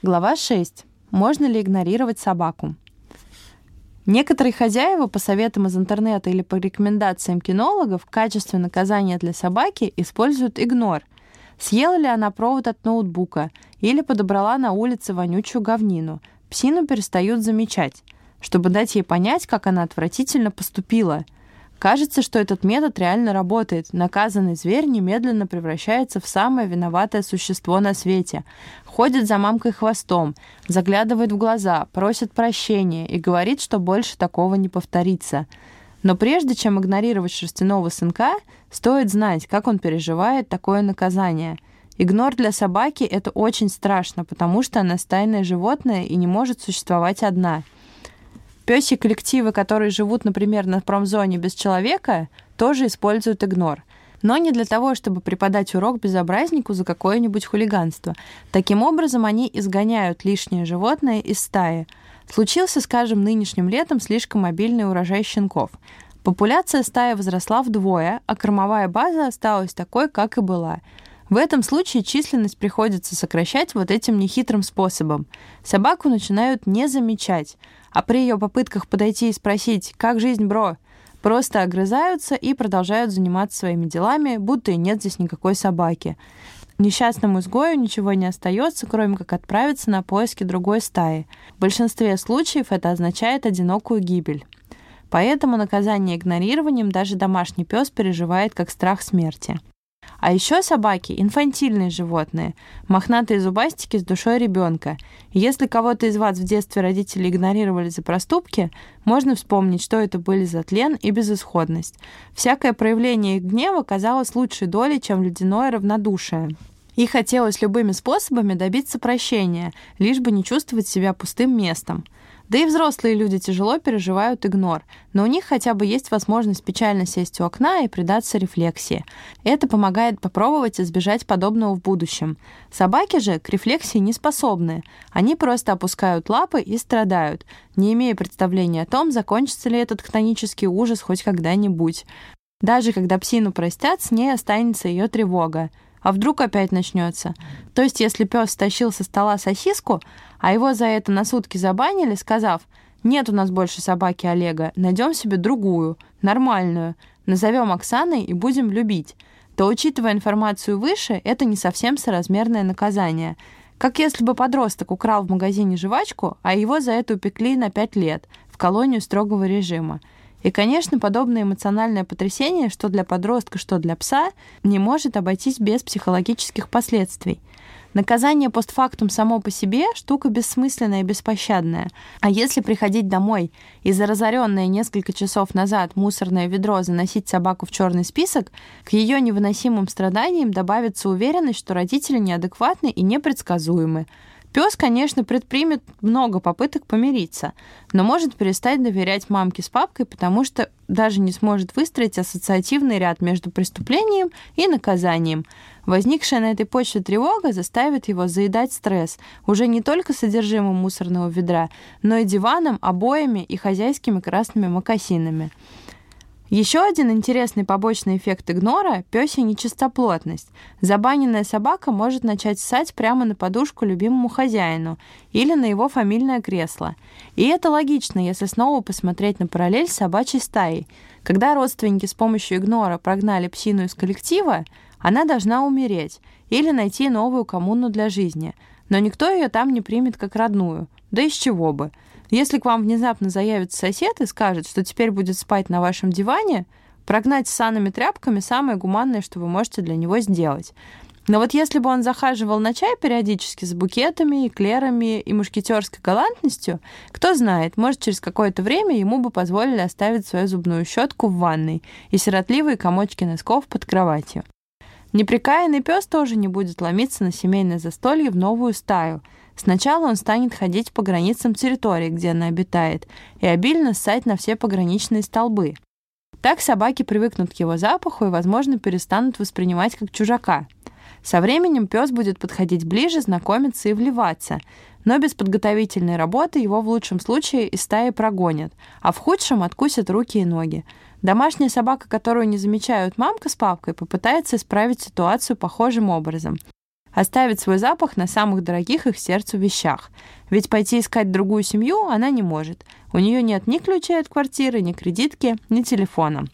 Глава 6. Можно ли игнорировать собаку? Некоторые хозяева по советам из интернета или по рекомендациям кинологов в качестве наказания для собаки используют игнор. Съела ли она провод от ноутбука или подобрала на улице вонючую говнину, псину перестают замечать, чтобы дать ей понять, как она отвратительно поступила – Кажется, что этот метод реально работает. Наказанный зверь немедленно превращается в самое виноватое существо на свете. Ходит за мамкой хвостом, заглядывает в глаза, просит прощения и говорит, что больше такого не повторится. Но прежде чем игнорировать шерстяного сынка, стоит знать, как он переживает такое наказание. Игнор для собаки — это очень страшно, потому что она стайное животное и не может существовать одна — Пёси коллективы, которые живут, например, на промзоне без человека, тоже используют игнор. Но не для того, чтобы преподать урок безобразнику за какое-нибудь хулиганство. Таким образом, они изгоняют лишнее животное из стаи. Случился, скажем, нынешним летом слишком мобильный урожай щенков. Популяция стаи возросла вдвое, а кормовая база осталась такой, как и была. В этом случае численность приходится сокращать вот этим нехитрым способом. Собаку начинают не замечать – а при ее попытках подойти и спросить «Как жизнь, бро?», просто огрызаются и продолжают заниматься своими делами, будто и нет здесь никакой собаки. Несчастному изгою ничего не остается, кроме как отправиться на поиски другой стаи. В большинстве случаев это означает одинокую гибель. Поэтому наказание игнорированием даже домашний пес переживает как страх смерти. А еще собаки – инфантильные животные, мохнатые зубастики с душой ребенка. Если кого-то из вас в детстве родители игнорировали за проступки, можно вспомнить, что это были за тлен и безысходность. Всякое проявление их гнева казалось лучшей долей, чем ледяное равнодушие. И хотелось любыми способами добиться прощения, лишь бы не чувствовать себя пустым местом – да и взрослые люди тяжело переживают игнор, но у них хотя бы есть возможность печально сесть у окна и предаться рефлексии. Это помогает попробовать избежать подобного в будущем. Собаки же к рефлексии не способны. Они просто опускают лапы и страдают, не имея представления о том, закончится ли этот хтонический ужас хоть когда-нибудь. Даже когда псину простят, с ней останется ее тревога. А вдруг опять начнется? То есть, если пес стащил со стола сосиску, а его за это на сутки забанили, сказав, нет у нас больше собаки Олега, найдем себе другую, нормальную, назовем Оксаной и будем любить, то, учитывая информацию выше, это не совсем соразмерное наказание. Как если бы подросток украл в магазине жвачку, а его за это упекли на 5 лет в колонию строгого режима. И, конечно, подобное эмоциональное потрясение, что для подростка, что для пса, не может обойтись без психологических последствий. Наказание постфактум само по себе – штука бессмысленная и беспощадная. А если приходить домой и за разоренное несколько часов назад мусорное ведро заносить собаку в черный список, к ее невыносимым страданиям добавится уверенность, что родители неадекватны и непредсказуемы, Пес, конечно, предпримет много попыток помириться, но может перестать доверять мамке с папкой, потому что даже не сможет выстроить ассоциативный ряд между преступлением и наказанием. Возникшая на этой почве тревога заставит его заедать стресс уже не только содержимым мусорного ведра, но и диваном, обоями и хозяйскими красными мокасинами. Еще один интересный побочный эффект игнора – пёсья нечистоплотность. Забаненная собака может начать ссать прямо на подушку любимому хозяину или на его фамильное кресло. И это логично, если снова посмотреть на параллель собачьей стаей. Когда родственники с помощью игнора прогнали псину из коллектива, она должна умереть или найти новую коммуну для жизни. Но никто ее там не примет как родную. Да из чего бы – если к вам внезапно заявится сосед и скажет, что теперь будет спать на вашем диване, прогнать с санными тряпками самое гуманное, что вы можете для него сделать. Но вот если бы он захаживал на чай периодически с букетами, эклерами и мушкетерской галантностью, кто знает, может, через какое-то время ему бы позволили оставить свою зубную щетку в ванной и сиротливые комочки носков под кроватью. Неприкаянный пес тоже не будет ломиться на семейное застолье в новую стаю – Сначала он станет ходить по границам территории, где она обитает, и обильно ссать на все пограничные столбы. Так собаки привыкнут к его запаху и, возможно, перестанут воспринимать как чужака. Со временем пес будет подходить ближе, знакомиться и вливаться, но без подготовительной работы его в лучшем случае из стаи прогонят, а в худшем откусят руки и ноги. Домашняя собака, которую не замечают мамка с папкой, попытается исправить ситуацию похожим образом. Оставить свой запах на самых дорогих их сердцу вещах. Ведь пойти искать другую семью она не может. У нее нет ни ключей от квартиры, ни кредитки, ни телефона.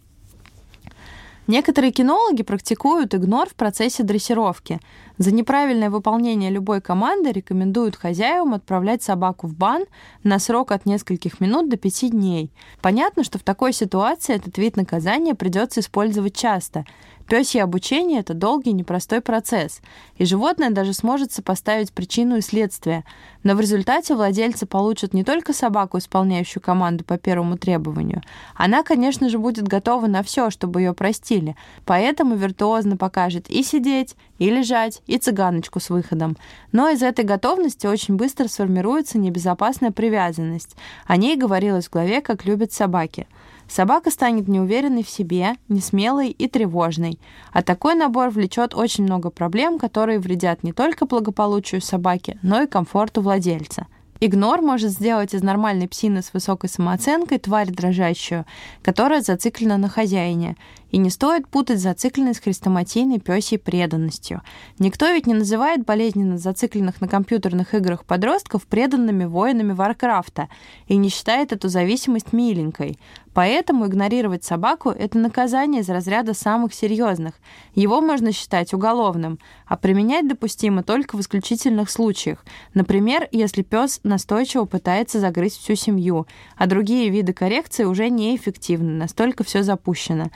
Некоторые кинологи практикуют игнор в процессе дрессировки. За неправильное выполнение любой команды рекомендуют хозяевам отправлять собаку в бан на срок от нескольких минут до пяти дней. Понятно, что в такой ситуации этот вид наказания придется использовать часто – Пёсье обучение – это долгий непростой процесс, и животное даже сможет сопоставить причину и следствие. Но в результате владельцы получат не только собаку, исполняющую команду по первому требованию. Она, конечно же, будет готова на все, чтобы ее простили, поэтому виртуозно покажет и сидеть, и лежать, и цыганочку с выходом. Но из этой готовности очень быстро сформируется небезопасная привязанность. О ней говорилось в главе «Как любят собаки». Собака станет неуверенной в себе, несмелой и тревожной. А такой набор влечет очень много проблем, которые вредят не только благополучию собаки, но и комфорту владельца. Игнор может сделать из нормальной псины с высокой самооценкой тварь дрожащую, которая зациклена на хозяине. И не стоит путать зацикленность с хрестоматийной пёсей преданностью. Никто ведь не называет болезненно зацикленных на компьютерных играх подростков преданными воинами Варкрафта и не считает эту зависимость миленькой. Поэтому игнорировать собаку – это наказание из разряда самых серьезных. Его можно считать уголовным, а применять допустимо только в исключительных случаях. Например, если пес настойчиво пытается загрызть всю семью, а другие виды коррекции уже неэффективны, настолько все запущено.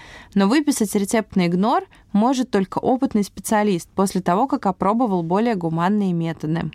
Выписать рецепт на игнор может только опытный специалист после того, как опробовал более гуманные методы.